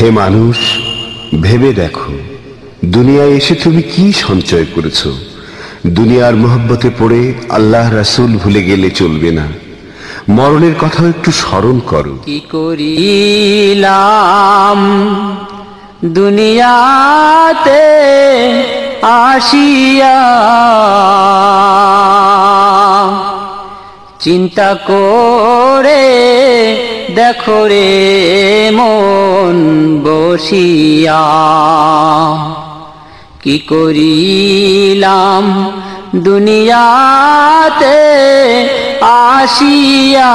হে মানুষ, ভেবে দেখো, দুনিয়ায় এসে তুমি কি সঞ্চয় করেছ? দুনিয়ার মোহব্বতে পড়ে আল্লাহ রাসূল ভুলে গেলে চলবে না। মরণের কথাও একটু স্মরণ করো। কি করিলাম? দুনিয়াতে আসিয়া চিন্তা করে দেখো রে মন বসিয়া। কি করিলাম দুনিয়াতে আসিয়া?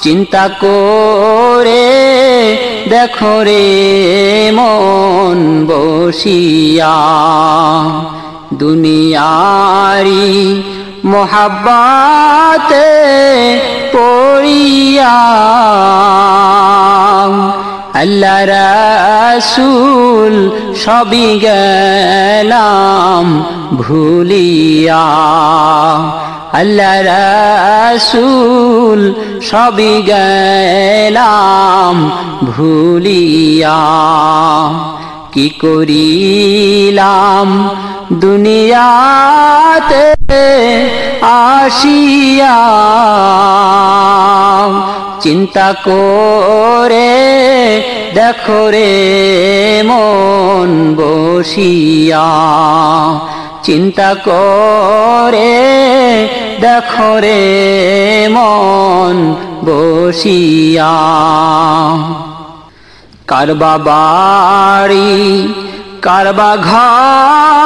চিন্তা করে দেখো রে মন বসিয়া। দুনিয়ারি মোহাব্বাতে পড়িয়া আল্লাহ রাসূল সবই গেলাম ভুলিয়া। আল্লাহ রাসূল সবই গেলাম ভুলিয়া। কি করিলাম? দুনিয়াতে আসিয়া চিন্তা করে দেখো রে মন বসিয়া। চিন্তা করে দেখো রে মন বসিয়া। কারবা বাড়ি, কারবা ঘর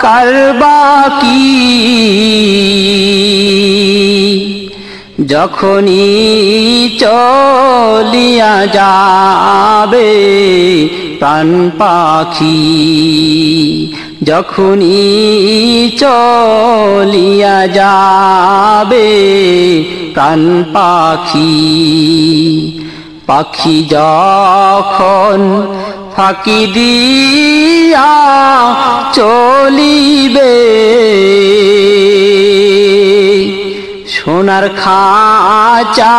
কারবা কি? যখনই চলিয়া যাবে প্রাণ পাখি যখনই চলিয়া যাবে প্রাণ পাখি পাখি যখন ফাঁকি দিয়া চলিবে। সোনার খাচা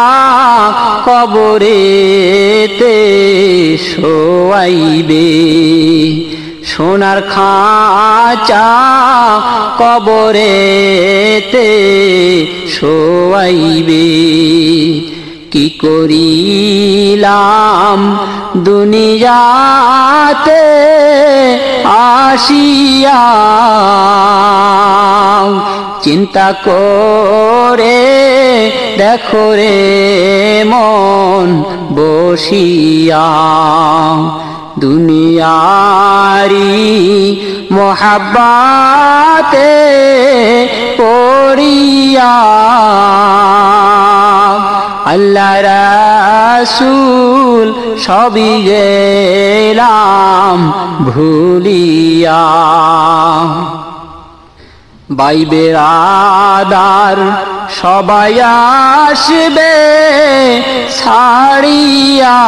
কবরেতে শোয়াইবে। সোনার খাচা কবরেতে শোয়াইবে। কি করিলাম? দুনিয়াতে আসিয়া চিন্তা করে দেখো রে মন বসিয়া। দুনিয়ারি মোহাব্বাতে পড়িয়া আল্লাহ রাসূল সবই গেলাম ভুলিয়া। বাইবে আদার সবাই আসবে ছাড়িয়া।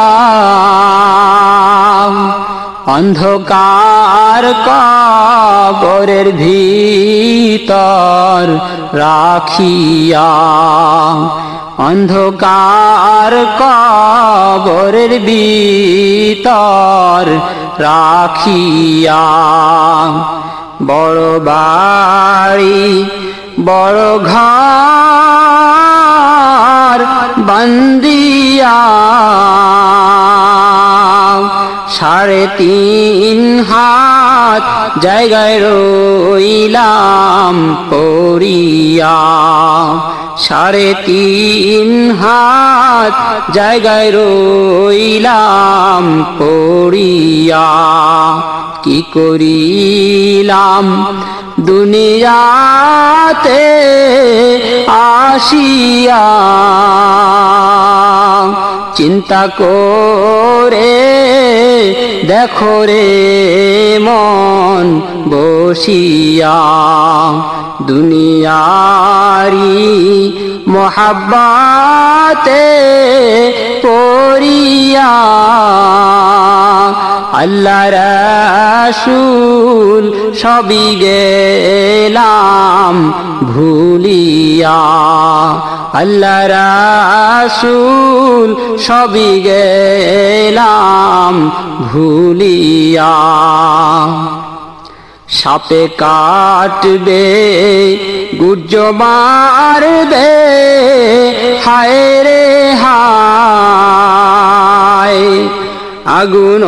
অন্ধকার কবরের ভিতর রাখিয়া। অন্ধকার কবরের বিতর রাখিয়া বড় বাড়ি বড় ঘর বন্দিয়া সাড়ে তিন হাত জায়গায় রইলাম পড়িয়া। সাড়ে তিন হাত জায়গায় রইলাম পড়িয়া। কি করিলাম দুনিয়াতে আসিয়া চিন্তা করে দেখো রে মন বসিয়া। দুনিয়ারি মহাব্বাতে পড়িয়া আল্লাহ রাসুল সবই গেলাম ভুলিয়া। আল্লাহ রাসুল সবই গেলাম ভুলিয়া। সাপে কাটবে গুজ্জ মারবে হায় রে হায়। আগুন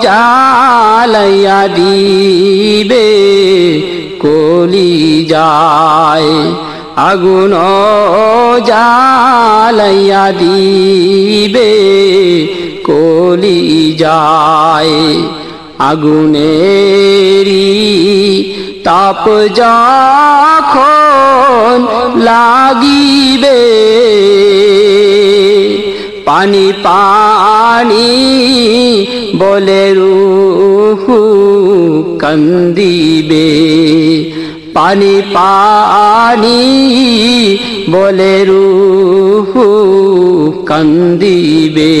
জালাইয়া দিবে, কলি যায়। আগুন জালাইয়া দিবে, কলি যায়। আগুনেরি তাপ যখন লাগিবে, পানি পানি বলে রুহু কান্দিবে। পানি পানি বলে রুহু কান্দিবে।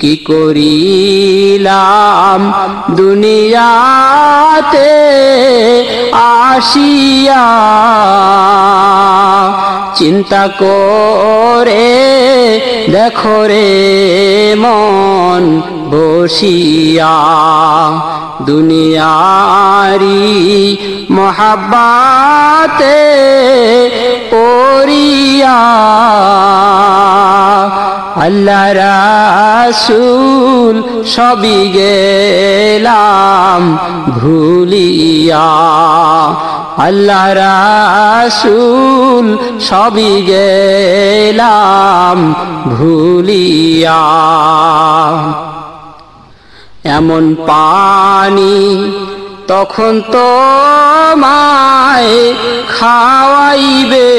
কি করিলাম দুনিয়াতে আসিয়া চিন্তা করে দেখো রে মন বসিয়া। দুনিয়ারি মহাব্বাতে পড়িয়া। আল্লাহ রাসুল সবই গেলাম ভুলিয়া। আল্লাহ সবই গেলাম ভুলিয়া। এমন পানি তখন তো মায় খাওয়াইবে।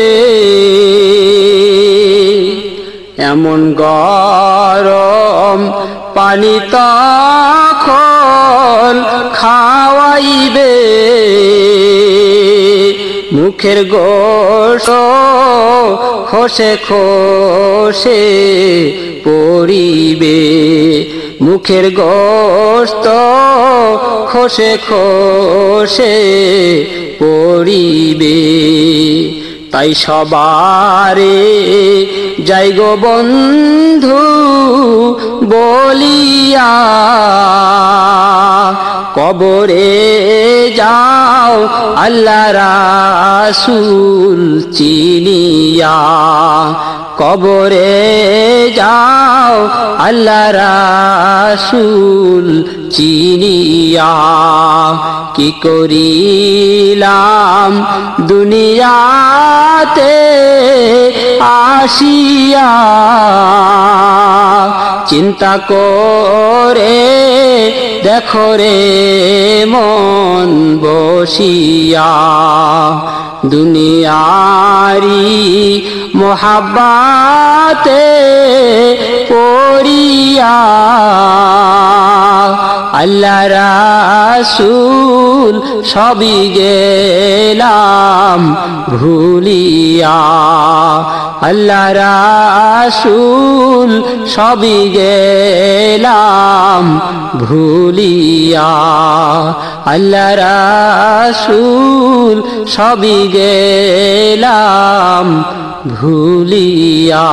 এমন গরম পানি তখন খাওয়াইবে। মুখের গোস খসে খসে পড়িবে। মুখের গোস্ত খসে খসে পড়িবে। তাই সবারে যাই গো বন্ধু, বলিয়া কবরে যাও, আল্লাহ রাসুল চিনিয়া। কবরে যাও, আল্লাহ রাসুল চিনিয়া। কি করিলাম দুনিয়াতে আসিয়া। চিন্তা করে দেখো রে মন বসিয়া দুনিয়ারি মোহাব্বাতে পড়িয়া আল্লাহ রাসুল সবই গেলাম ভুলিয়া। আল্লাহ রাসুল সবই গেলাম ভুলিয়া। আল্লাহ রাসুল সবই গেলাম ভুলিয়া।